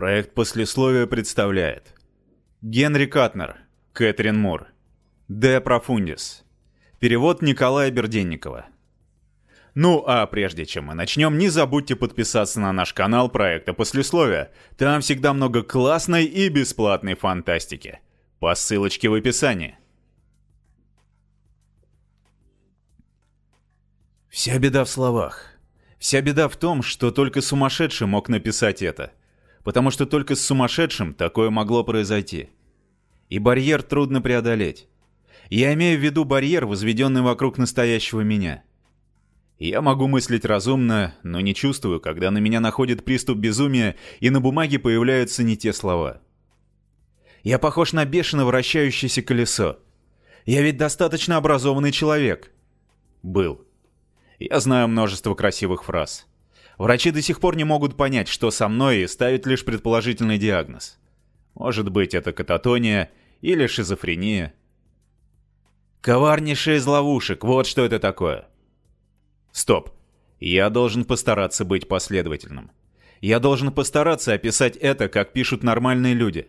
Проект послесловия представляет Генри Катнер, Кэтрин Мур, Де Профундис. Перевод Николая Берденникова. Ну а прежде чем мы начнем, не забудьте подписаться на наш канал проекта Послесловия. Там всегда много классной и бесплатной фантастики. По ссылочке в описании. Вся беда в словах. Вся беда в том, что только сумасшедший мог написать это – потому что только с сумасшедшим такое могло произойти. И барьер трудно преодолеть. Я имею в виду барьер, возведенный вокруг настоящего меня. Я могу мыслить разумно, но не чувствую, когда на меня находит приступ безумия, и на бумаге появляются не те слова. Я похож на бешено вращающееся колесо. Я ведь достаточно образованный человек. Был. Я знаю множество красивых фраз. Врачи до сих пор не могут понять, что со мной, и ставят лишь предположительный диагноз. Может быть, это кататония или шизофрения. Коварнейшая из ловушек, вот что это такое. Стоп. Я должен постараться быть последовательным. Я должен постараться описать это, как пишут нормальные люди.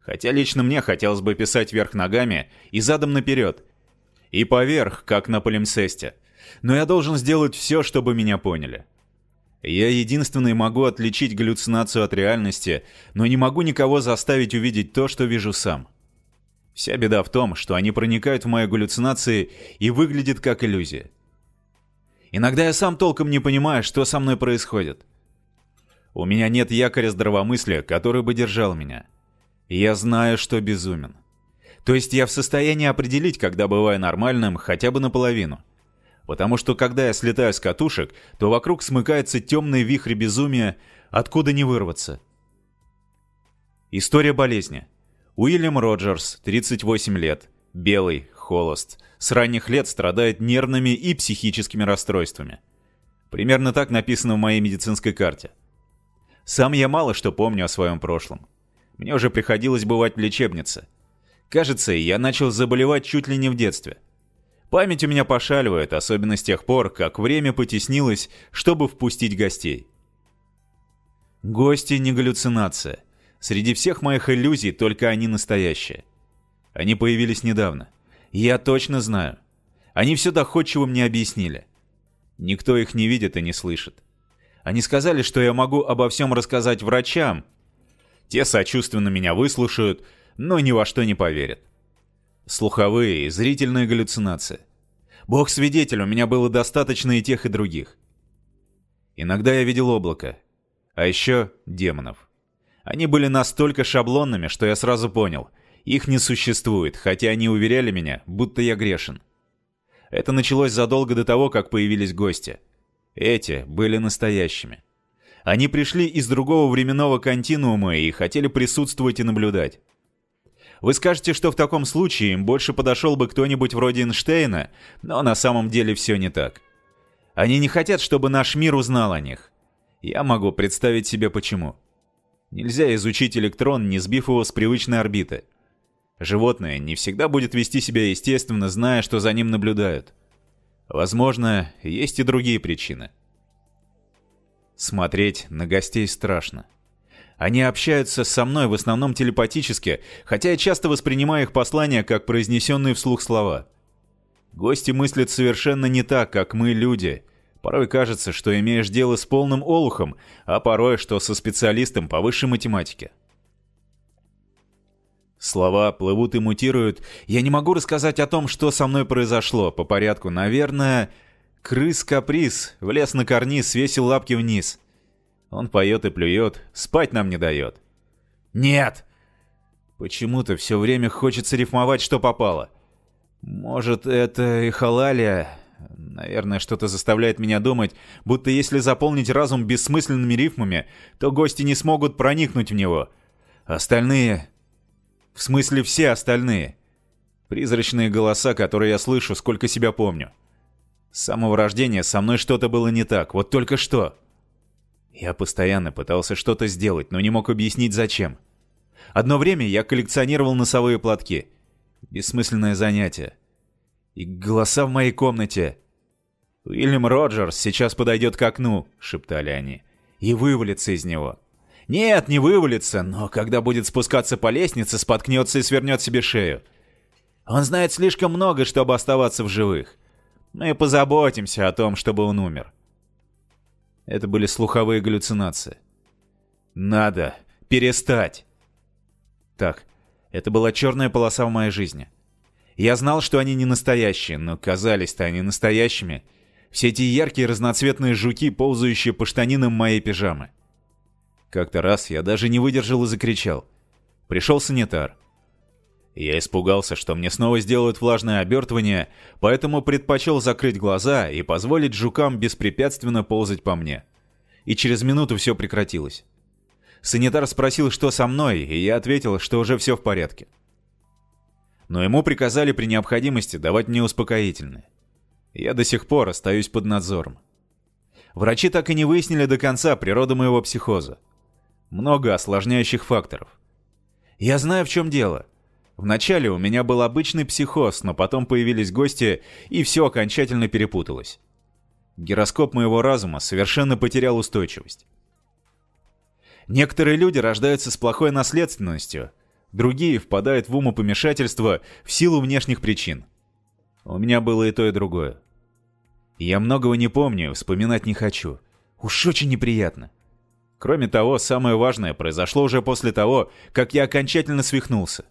Хотя лично мне хотелось бы писать вверх ногами и задом наперед. И поверх, как на полимсесте. Но я должен сделать все, чтобы меня поняли. Я единственный могу отличить галлюцинацию от реальности, но не могу никого заставить увидеть то, что вижу сам. Вся беда в том, что они проникают в мои галлюцинации и выглядят как иллюзия. Иногда я сам толком не понимаю, что со мной происходит. У меня нет якоря здравомыслия, который бы держал меня. Я знаю, что безумен. То есть я в состоянии определить, когда бываю нормальным, хотя бы наполовину потому что когда я слетаю с катушек, то вокруг смыкается темный вихрь безумия, откуда не вырваться. История болезни. Уильям Роджерс, 38 лет, белый, холост, с ранних лет страдает нервными и психическими расстройствами. Примерно так написано в моей медицинской карте. Сам я мало что помню о своем прошлом. Мне уже приходилось бывать в лечебнице. Кажется, я начал заболевать чуть ли не в детстве – Память у меня пошаливает, особенно с тех пор, как время потеснилось, чтобы впустить гостей. Гости не галлюцинация. Среди всех моих иллюзий только они настоящие. Они появились недавно. Я точно знаю. Они все доходчиво мне объяснили. Никто их не видит и не слышит. Они сказали, что я могу обо всем рассказать врачам. Те сочувственно меня выслушают, но ни во что не поверят. Слуховые и зрительные галлюцинации. Бог свидетель, у меня было достаточно и тех, и других. Иногда я видел облако. А еще демонов. Они были настолько шаблонными, что я сразу понял. Их не существует, хотя они уверяли меня, будто я грешен. Это началось задолго до того, как появились гости. Эти были настоящими. Они пришли из другого временного континуума и хотели присутствовать и наблюдать. Вы скажете, что в таком случае им больше подошел бы кто-нибудь вроде Эйнштейна, но на самом деле все не так. Они не хотят, чтобы наш мир узнал о них. Я могу представить себе почему. Нельзя изучить электрон, не сбив его с привычной орбиты. Животное не всегда будет вести себя естественно, зная, что за ним наблюдают. Возможно, есть и другие причины. Смотреть на гостей страшно. Они общаются со мной в основном телепатически, хотя я часто воспринимаю их послания как произнесенные вслух слова. Гости мыслят совершенно не так, как мы, люди. Порой кажется, что имеешь дело с полным олухом, а порой, что со специалистом по высшей математике. Слова плывут и мутируют. Я не могу рассказать о том, что со мной произошло. По порядку, наверное, крыс-каприз влез на карниз, свесил лапки вниз. Он поет и плюет, спать нам не дает. Нет! Почему-то все время хочется рифмовать, что попало. Может, это и халалия? Наверное, что-то заставляет меня думать, будто если заполнить разум бессмысленными рифмами, то гости не смогут проникнуть в него. Остальные... В смысле, все остальные. Призрачные голоса, которые я слышу, сколько себя помню. С самого рождения со мной что-то было не так, вот только что. Я постоянно пытался что-то сделать, но не мог объяснить зачем. Одно время я коллекционировал носовые платки. Бессмысленное занятие. И голоса в моей комнате. «Уильям Роджерс сейчас подойдет к окну», — шептали они, — «и вывалится из него. Нет, не вывалится, но когда будет спускаться по лестнице, споткнется и свернет себе шею. Он знает слишком много, чтобы оставаться в живых. Мы позаботимся о том, чтобы он умер. Это были слуховые галлюцинации. Надо перестать. Так, это была черная полоса в моей жизни. Я знал, что они не настоящие, но казались-то они настоящими. Все эти яркие разноцветные жуки, ползающие по штанинам моей пижамы. Как-то раз я даже не выдержал и закричал. Пришел санитар. Я испугался, что мне снова сделают влажное обертывание, поэтому предпочел закрыть глаза и позволить жукам беспрепятственно ползать по мне. И через минуту все прекратилось. Санитар спросил, что со мной, и я ответил, что уже все в порядке. Но ему приказали при необходимости давать мне успокоительное. Я до сих пор остаюсь под надзором. Врачи так и не выяснили до конца природу моего психоза. Много осложняющих факторов. Я знаю, в чем дело. Вначале у меня был обычный психоз, но потом появились гости, и все окончательно перепуталось. Гироскоп моего разума совершенно потерял устойчивость. Некоторые люди рождаются с плохой наследственностью, другие впадают в умопомешательство в силу внешних причин. У меня было и то, и другое. Я многого не помню, вспоминать не хочу. Уж очень неприятно. Кроме того, самое важное произошло уже после того, как я окончательно свихнулся.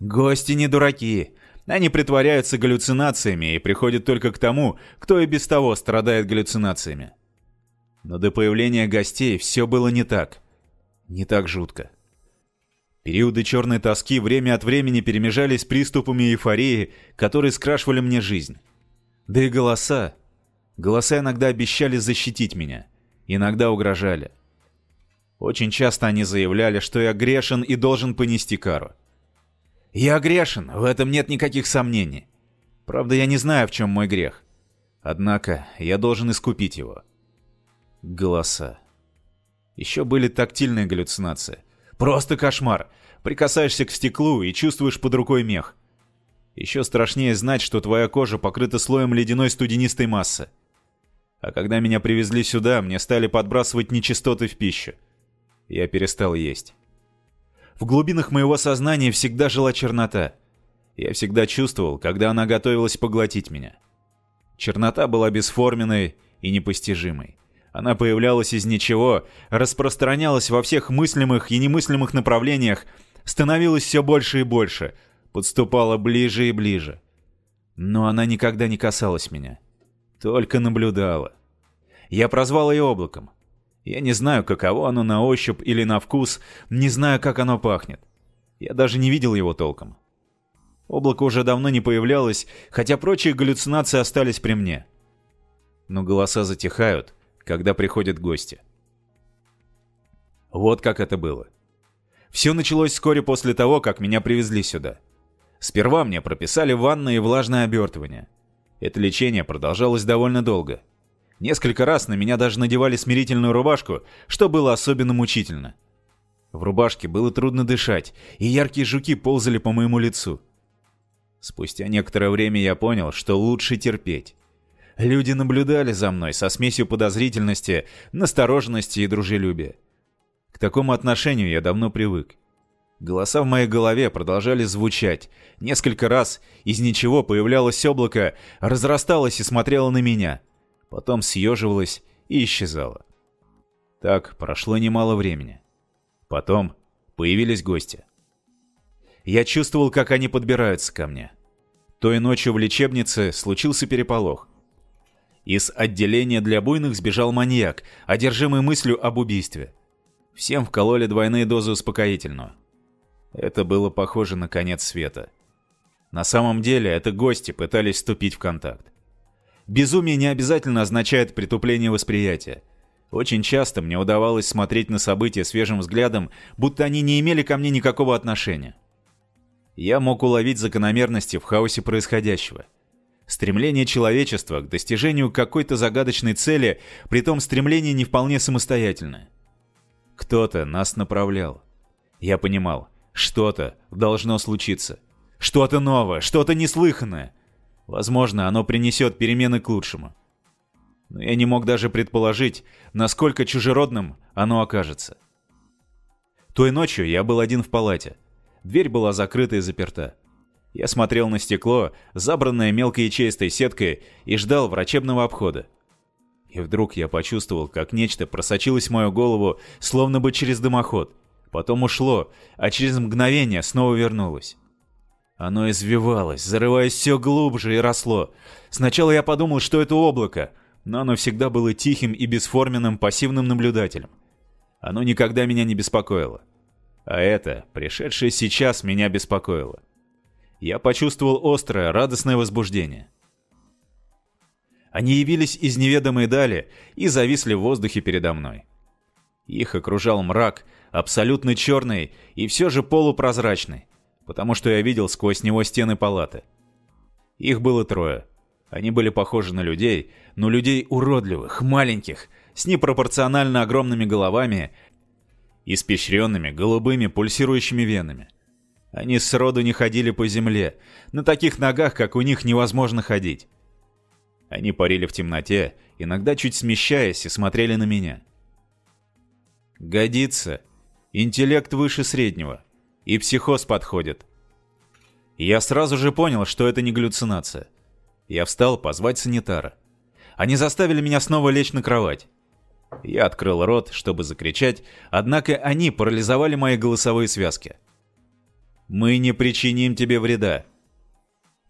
Гости не дураки. Они притворяются галлюцинациями и приходят только к тому, кто и без того страдает галлюцинациями. Но до появления гостей все было не так. Не так жутко. Периоды черной тоски время от времени перемежались приступами эйфории, которые скрашивали мне жизнь. Да и голоса. Голоса иногда обещали защитить меня, иногда угрожали. Очень часто они заявляли, что я грешен и должен понести кару. Я грешен, в этом нет никаких сомнений. Правда, я не знаю, в чем мой грех. Однако я должен искупить его. Голоса. Еще были тактильные галлюцинации. Просто кошмар. Прикасаешься к стеклу и чувствуешь под рукой мех. Еще страшнее знать, что твоя кожа покрыта слоем ледяной студенистой массы. А когда меня привезли сюда, мне стали подбрасывать нечистоты в пищу я перестал есть. В глубинах моего сознания всегда жила чернота. Я всегда чувствовал, когда она готовилась поглотить меня. Чернота была бесформенной и непостижимой. Она появлялась из ничего, распространялась во всех мыслимых и немыслимых направлениях, становилась все больше и больше, подступала ближе и ближе. Но она никогда не касалась меня. Только наблюдала. Я прозвал ее облаком. Я не знаю, каково оно на ощупь или на вкус, не знаю, как оно пахнет. Я даже не видел его толком. Облако уже давно не появлялось, хотя прочие галлюцинации остались при мне. Но голоса затихают, когда приходят гости. Вот как это было. Все началось вскоре после того, как меня привезли сюда. Сперва мне прописали ванны и влажное обертывание. Это лечение продолжалось довольно долго. Несколько раз на меня даже надевали смирительную рубашку, что было особенно мучительно. В рубашке было трудно дышать, и яркие жуки ползали по моему лицу. Спустя некоторое время я понял, что лучше терпеть. Люди наблюдали за мной со смесью подозрительности, настороженности и дружелюбия. К такому отношению я давно привык. Голоса в моей голове продолжали звучать. Несколько раз из ничего появлялось облако, разрасталось и смотрело на меня потом съеживалась и исчезала. Так прошло немало времени. Потом появились гости. Я чувствовал, как они подбираются ко мне. Той ночью в лечебнице случился переполох. Из отделения для буйных сбежал маньяк, одержимый мыслью об убийстве. Всем вкололи двойные дозы успокоительного. Это было похоже на конец света. На самом деле, это гости пытались вступить в контакт. Безумие не обязательно означает притупление восприятия. Очень часто мне удавалось смотреть на события свежим взглядом, будто они не имели ко мне никакого отношения. Я мог уловить закономерности в хаосе происходящего. Стремление человечества к достижению какой-то загадочной цели, при том стремление не вполне самостоятельное. Кто-то нас направлял. Я понимал, что-то должно случиться. Что-то новое, что-то неслыханное. Возможно, оно принесет перемены к лучшему. Но я не мог даже предположить, насколько чужеродным оно окажется. Той ночью я был один в палате. Дверь была закрыта и заперта. Я смотрел на стекло, забранное мелкой ячеистой сеткой, и ждал врачебного обхода. И вдруг я почувствовал, как нечто просочилось в мою голову, словно бы через дымоход. Потом ушло, а через мгновение снова вернулось. Оно извивалось, зарываясь все глубже и росло. Сначала я подумал, что это облако, но оно всегда было тихим и бесформенным пассивным наблюдателем. Оно никогда меня не беспокоило. А это, пришедшее сейчас, меня беспокоило. Я почувствовал острое, радостное возбуждение. Они явились из неведомой дали и зависли в воздухе передо мной. Их окружал мрак, абсолютно черный и все же полупрозрачный, потому что я видел сквозь него стены палаты. Их было трое. Они были похожи на людей, но людей уродливых, маленьких, с непропорционально огромными головами, испещренными голубыми пульсирующими венами. Они сроду не ходили по земле, на таких ногах, как у них, невозможно ходить. Они парили в темноте, иногда чуть смещаясь, и смотрели на меня. Годится. Интеллект выше среднего. И психоз подходит. Я сразу же понял, что это не галлюцинация. Я встал позвать санитара. Они заставили меня снова лечь на кровать. Я открыл рот, чтобы закричать, однако они парализовали мои голосовые связки. «Мы не причиним тебе вреда».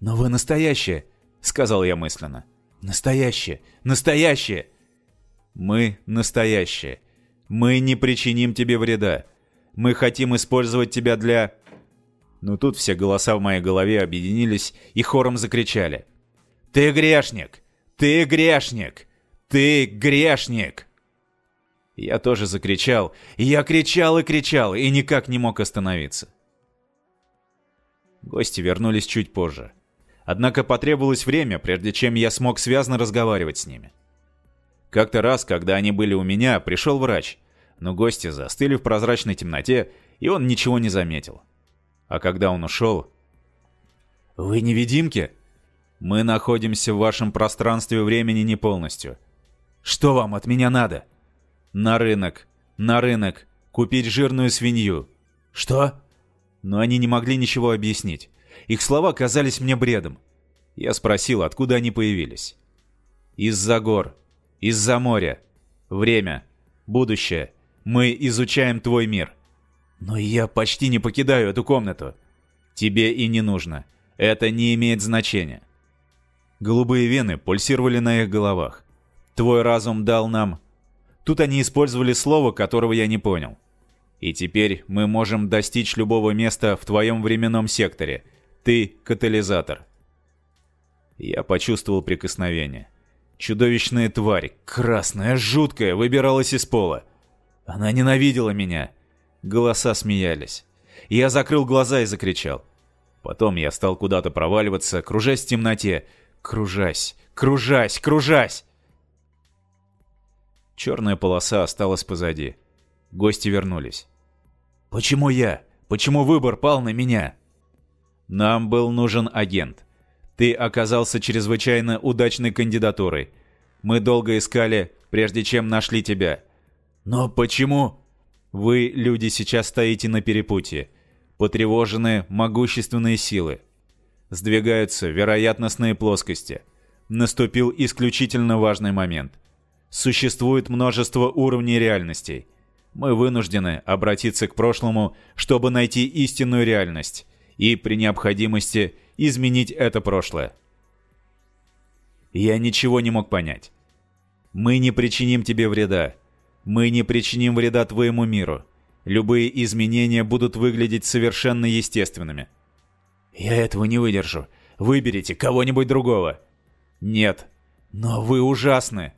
«Но вы настоящие», — сказал я мысленно. «Настоящие! Настоящие!» «Мы настоящие. Мы не причиним тебе вреда. Мы хотим использовать тебя для...» Но тут все голоса в моей голове объединились и хором закричали. «Ты грешник! Ты грешник! Ты грешник!» Я тоже закричал, и я кричал и кричал, и никак не мог остановиться. Гости вернулись чуть позже. Однако потребовалось время, прежде чем я смог связно разговаривать с ними. Как-то раз, когда они были у меня, пришел врач, но гости застыли в прозрачной темноте, и он ничего не заметил. А когда он ушел... «Вы невидимки?» «Мы находимся в вашем пространстве времени не полностью. Что вам от меня надо?» «На рынок! На рынок! Купить жирную свинью!» «Что?» Но они не могли ничего объяснить. Их слова казались мне бредом. Я спросил, откуда они появились. «Из-за гор. Из-за моря. Время. Будущее. Мы изучаем твой мир». «Но я почти не покидаю эту комнату». «Тебе и не нужно. Это не имеет значения». Голубые вены пульсировали на их головах. «Твой разум дал нам Тут они использовали слово, которого я не понял. И теперь мы можем достичь любого места в твоем временном секторе. Ты — катализатор. Я почувствовал прикосновение. Чудовищная тварь, красная, жуткая, выбиралась из пола. Она ненавидела меня. Голоса смеялись. Я закрыл глаза и закричал. Потом я стал куда-то проваливаться, кружась в темноте. Кружась, кружась, кружась! Черная полоса осталась позади. Гости вернулись. «Почему я? Почему выбор пал на меня?» «Нам был нужен агент. Ты оказался чрезвычайно удачной кандидатурой. Мы долго искали, прежде чем нашли тебя. Но почему?» «Вы, люди, сейчас стоите на перепутье. Потревожены могущественные силы. Сдвигаются вероятностные плоскости. Наступил исключительно важный момент. Существует множество уровней реальностей. Мы вынуждены обратиться к прошлому, чтобы найти истинную реальность и, при необходимости, изменить это прошлое. Я ничего не мог понять. Мы не причиним тебе вреда. Мы не причиним вреда твоему миру. Любые изменения будут выглядеть совершенно естественными. Я этого не выдержу. Выберите кого-нибудь другого. Нет. Но вы ужасны.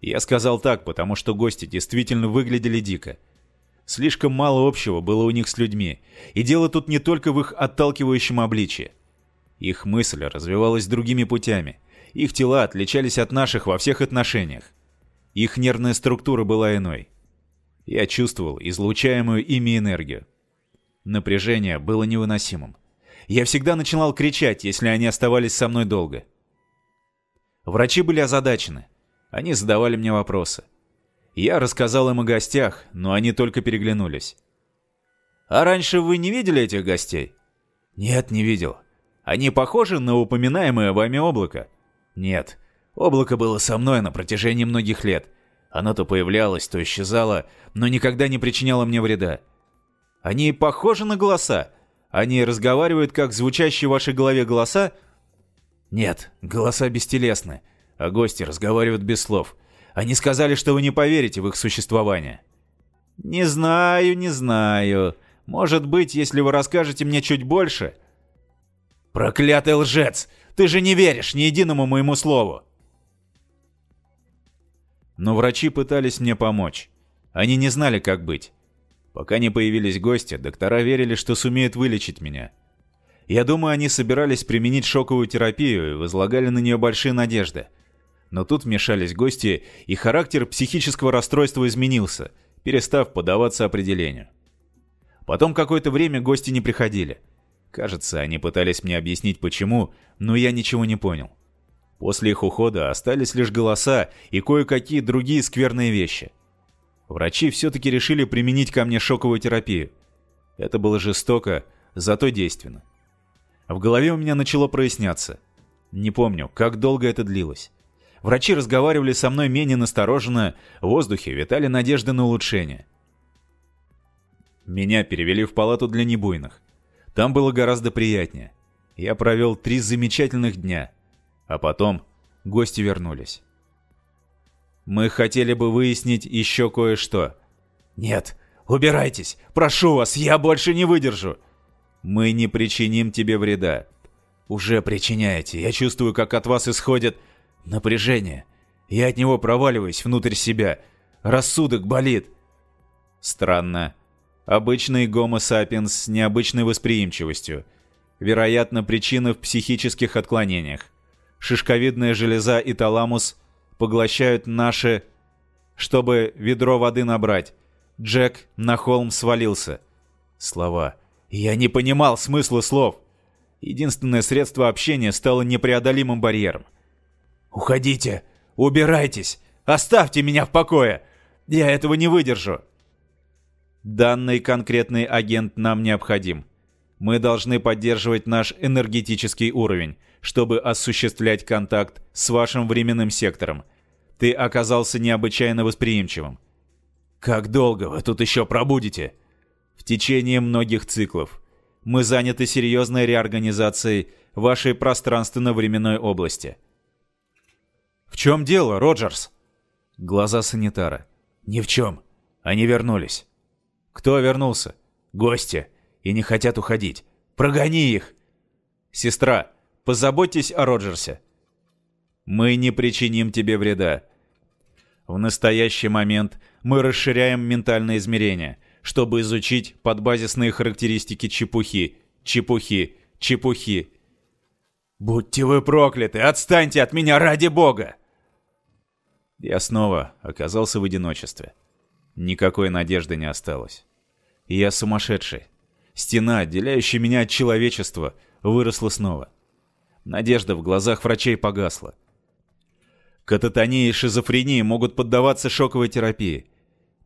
Я сказал так, потому что гости действительно выглядели дико. Слишком мало общего было у них с людьми, и дело тут не только в их отталкивающем обличии. Их мысль развивалась другими путями, их тела отличались от наших во всех отношениях. Их нервная структура была иной. Я чувствовал излучаемую ими энергию. Напряжение было невыносимым. Я всегда начинал кричать, если они оставались со мной долго. Врачи были озадачены. Они задавали мне вопросы. Я рассказал им о гостях, но они только переглянулись. «А раньше вы не видели этих гостей?» «Нет, не видел. Они похожи на упоминаемое вами облако?» «Нет. Облако было со мной на протяжении многих лет. Оно то появлялось, то исчезало, но никогда не причиняло мне вреда. Они похожи на голоса? Они разговаривают, как звучащие в вашей голове голоса?» «Нет, голоса бестелесны, а гости разговаривают без слов. Они сказали, что вы не поверите в их существование». «Не знаю, не знаю. Может быть, если вы расскажете мне чуть больше...» «Проклятый лжец! Ты же не веришь ни единому моему слову!» Но врачи пытались мне помочь. Они не знали, как быть. Пока не появились гости, доктора верили, что сумеют вылечить меня. Я думаю, они собирались применить шоковую терапию и возлагали на нее большие надежды. Но тут вмешались гости, и характер психического расстройства изменился, перестав подаваться определению. Потом какое-то время гости не приходили. Кажется, они пытались мне объяснить почему, но я ничего не понял. После их ухода остались лишь голоса и кое-какие другие скверные вещи. Врачи все-таки решили применить ко мне шоковую терапию. Это было жестоко, зато действенно. В голове у меня начало проясняться. Не помню, как долго это длилось. Врачи разговаривали со мной менее настороженно, в воздухе витали надежды на улучшение. Меня перевели в палату для небуйных. Там было гораздо приятнее. Я провел три замечательных дня. А потом гости вернулись. Мы хотели бы выяснить еще кое-что. Нет, убирайтесь, прошу вас, я больше не выдержу. Мы не причиним тебе вреда. Уже причиняете, я чувствую, как от вас исходит напряжение. Я от него проваливаюсь внутрь себя. Рассудок болит. Странно. Обычный гомо сапиенс с необычной восприимчивостью. Вероятно, причина в психических отклонениях. Шишковидная железа и таламус поглощают наши... Чтобы ведро воды набрать. Джек на холм свалился. Слова. Я не понимал смысла слов. Единственное средство общения стало непреодолимым барьером. «Уходите! Убирайтесь! Оставьте меня в покое! Я этого не выдержу!» Данный конкретный агент нам необходим. Мы должны поддерживать наш энергетический уровень, чтобы осуществлять контакт с вашим временным сектором. Ты оказался необычайно восприимчивым. Как долго вы тут еще пробудете? В течение многих циклов. Мы заняты серьезной реорганизацией вашей пространственно-временной области. В чем дело, Роджерс? Глаза санитара. Ни в чем. Они вернулись. Кто вернулся? Гости. И не хотят уходить. Прогони их. Сестра, позаботьтесь о Роджерсе. Мы не причиним тебе вреда. В настоящий момент мы расширяем ментальное измерение, чтобы изучить подбазисные характеристики чепухи, чепухи, чепухи. «Будьте вы прокляты! Отстаньте от меня ради бога!» Я снова оказался в одиночестве. Никакой надежды не осталось. Я сумасшедший. Стена, отделяющая меня от человечества, выросла снова. Надежда в глазах врачей погасла. Кататония и шизофрения могут поддаваться шоковой терапии.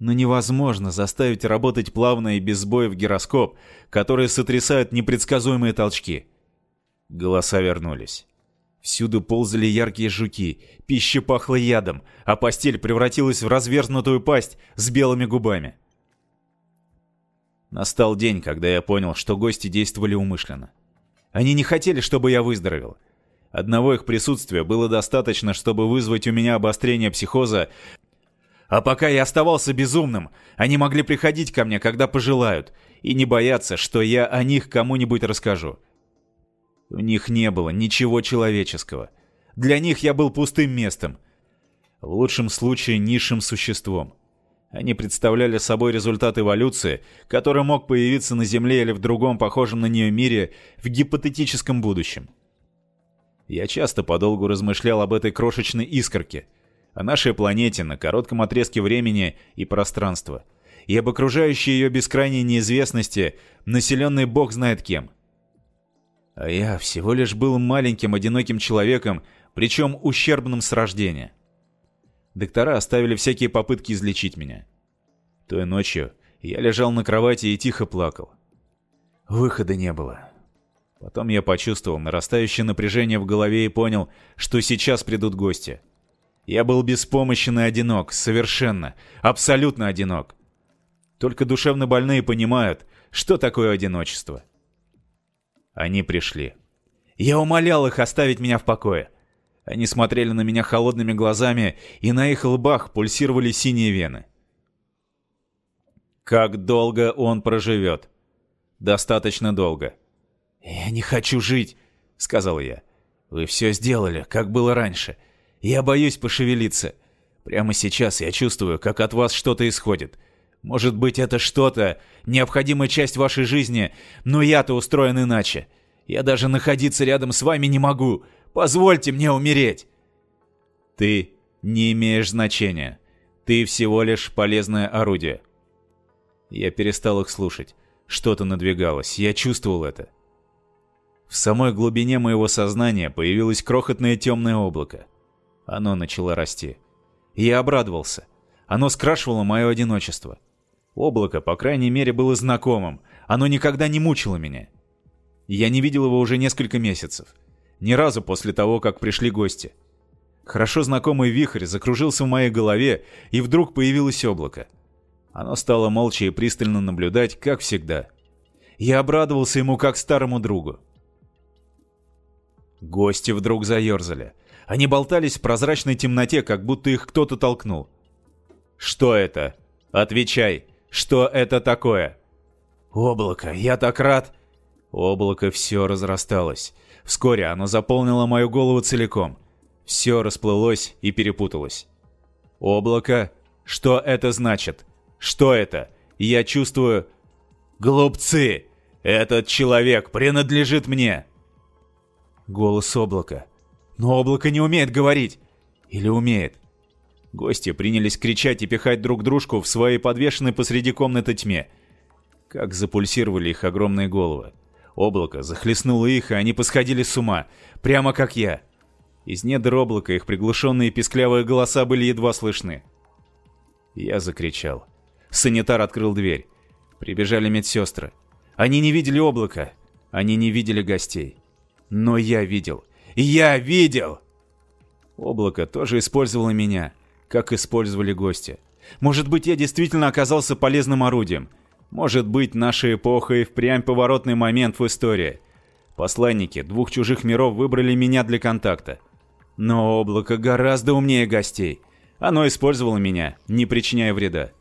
Но невозможно заставить работать плавно и без сбоев гироскоп, которые сотрясают непредсказуемые толчки. Голоса вернулись. Всюду ползали яркие жуки, пища пахла ядом, а постель превратилась в разверзнутую пасть с белыми губами. Настал день, когда я понял, что гости действовали умышленно. Они не хотели, чтобы я выздоровел. Одного их присутствия было достаточно, чтобы вызвать у меня обострение психоза, а пока я оставался безумным, они могли приходить ко мне, когда пожелают, и не бояться, что я о них кому-нибудь расскажу. У них не было ничего человеческого. Для них я был пустым местом. В лучшем случае низшим существом. Они представляли собой результат эволюции, который мог появиться на Земле или в другом похожем на нее мире в гипотетическом будущем. Я часто подолгу размышлял об этой крошечной искорке, о нашей планете на коротком отрезке времени и пространства, и об окружающей ее бескрайней неизвестности, населенной бог знает кем – а я всего лишь был маленьким одиноким человеком, причем ущербным с рождения. Доктора оставили всякие попытки излечить меня. Той ночью я лежал на кровати и тихо плакал. Выхода не было. Потом я почувствовал нарастающее напряжение в голове и понял, что сейчас придут гости. Я был беспомощен и одинок, совершенно, абсолютно одинок. Только душевно больные понимают, что такое одиночество. Они пришли. Я умолял их оставить меня в покое. Они смотрели на меня холодными глазами, и на их лбах пульсировали синие вены. Как долго он проживет? Достаточно долго. «Я не хочу жить», — сказал я. «Вы все сделали, как было раньше. Я боюсь пошевелиться. Прямо сейчас я чувствую, как от вас что-то исходит. Может быть, это что-то, необходимая часть вашей жизни, но я-то устроен иначе. Я даже находиться рядом с вами не могу. Позвольте мне умереть. Ты не имеешь значения. Ты всего лишь полезное орудие. Я перестал их слушать. Что-то надвигалось. Я чувствовал это. В самой глубине моего сознания появилось крохотное темное облако. Оно начало расти. Я обрадовался. Оно скрашивало мое одиночество. Облако, по крайней мере, было знакомым. Оно никогда не мучило меня. Я не видел его уже несколько месяцев. Ни разу после того, как пришли гости. Хорошо знакомый вихрь закружился в моей голове, и вдруг появилось облако. Оно стало молча и пристально наблюдать, как всегда. Я обрадовался ему как старому другу. Гости вдруг заерзали. Они болтались в прозрачной темноте, как будто их кто-то толкнул. «Что это? Отвечай!» Что это такое? Облако, я так рад. Облако все разрасталось. Вскоре оно заполнило мою голову целиком. Все расплылось и перепуталось. Облако? Что это значит? Что это? Я чувствую... Глупцы! Этот человек принадлежит мне! Голос облака. Но облако не умеет говорить. Или умеет? Гости принялись кричать и пихать друг дружку в своей подвешенной посреди комнаты тьме. Как запульсировали их огромные головы. Облако захлестнуло их, и они посходили с ума, прямо как я. Из недр облака их приглушенные писклявые голоса были едва слышны. Я закричал. Санитар открыл дверь. Прибежали медсестры. Они не видели облака. Они не видели гостей. Но я видел. Я видел! Облако тоже использовало меня как использовали гости. Может быть, я действительно оказался полезным орудием. Может быть, наша эпоха и впрямь поворотный момент в истории. Посланники двух чужих миров выбрали меня для контакта. Но облако гораздо умнее гостей. Оно использовало меня, не причиняя вреда.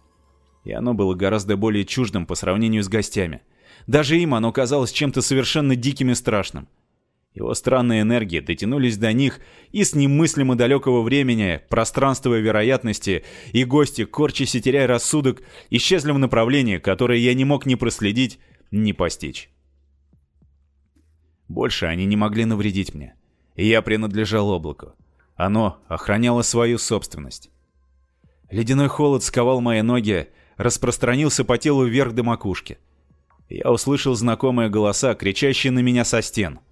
И оно было гораздо более чуждым по сравнению с гостями. Даже им оно казалось чем-то совершенно диким и страшным. Его странные энергии дотянулись до них и с немыслимо далекого времени, пространства и вероятности, и гости, корчась и теряя рассудок, исчезли в направлении, которое я не мог ни проследить, ни постичь. Больше они не могли навредить мне. Я принадлежал облаку. Оно охраняло свою собственность. Ледяной холод сковал мои ноги, распространился по телу вверх до макушки. Я услышал знакомые голоса, кричащие на меня со стен —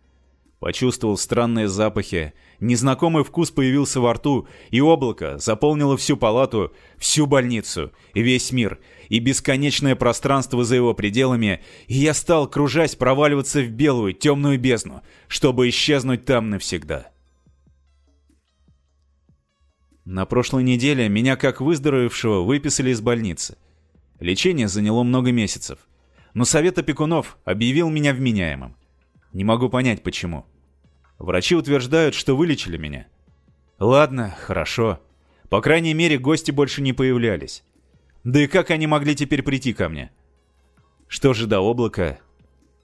Почувствовал странные запахи, незнакомый вкус появился во рту, и облако заполнило всю палату, всю больницу, весь мир, и бесконечное пространство за его пределами, и я стал, кружась, проваливаться в белую, темную бездну, чтобы исчезнуть там навсегда. На прошлой неделе меня, как выздоровевшего, выписали из больницы. Лечение заняло много месяцев, но совет опекунов объявил меня вменяемым. Не могу понять, почему. Врачи утверждают, что вылечили меня. Ладно, хорошо. По крайней мере, гости больше не появлялись. Да и как они могли теперь прийти ко мне? Что же до облака?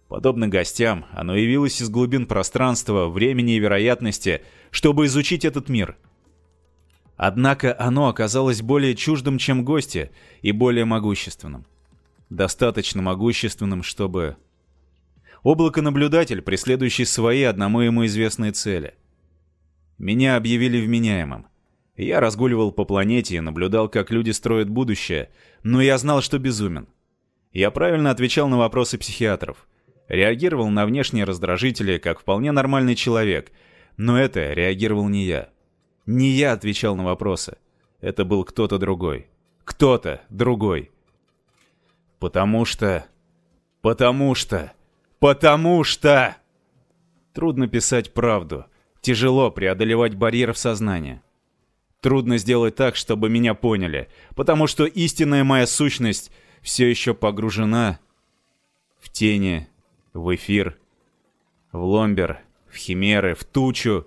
Подобно гостям, оно явилось из глубин пространства, времени и вероятности, чтобы изучить этот мир. Однако оно оказалось более чуждым, чем гости, и более могущественным. Достаточно могущественным, чтобы Облако-наблюдатель, преследующий свои одному ему известные цели. Меня объявили вменяемым. Я разгуливал по планете и наблюдал, как люди строят будущее, но я знал, что безумен. Я правильно отвечал на вопросы психиатров. Реагировал на внешние раздражители, как вполне нормальный человек, но это реагировал не я. Не я отвечал на вопросы. это был кто-то другой. Кто-то другой. Потому что... Потому что... Потому что... Трудно писать правду. Тяжело преодолевать барьер в сознании. Трудно сделать так, чтобы меня поняли, потому что истинная моя сущность все еще погружена в тени, в эфир, в ломбер, в химеры, в тучу.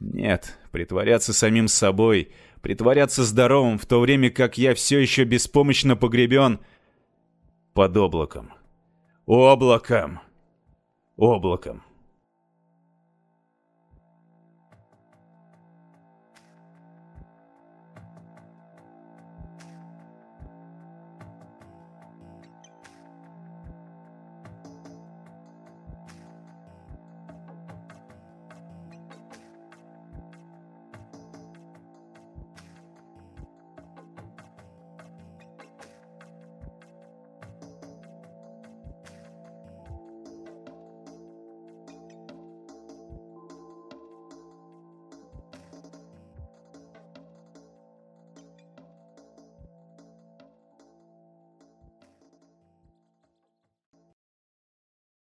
Нет, притворяться самим собой, притворяться здоровым, в то время как я все еще беспомощно погребен под облаком. Облаком! Облаком!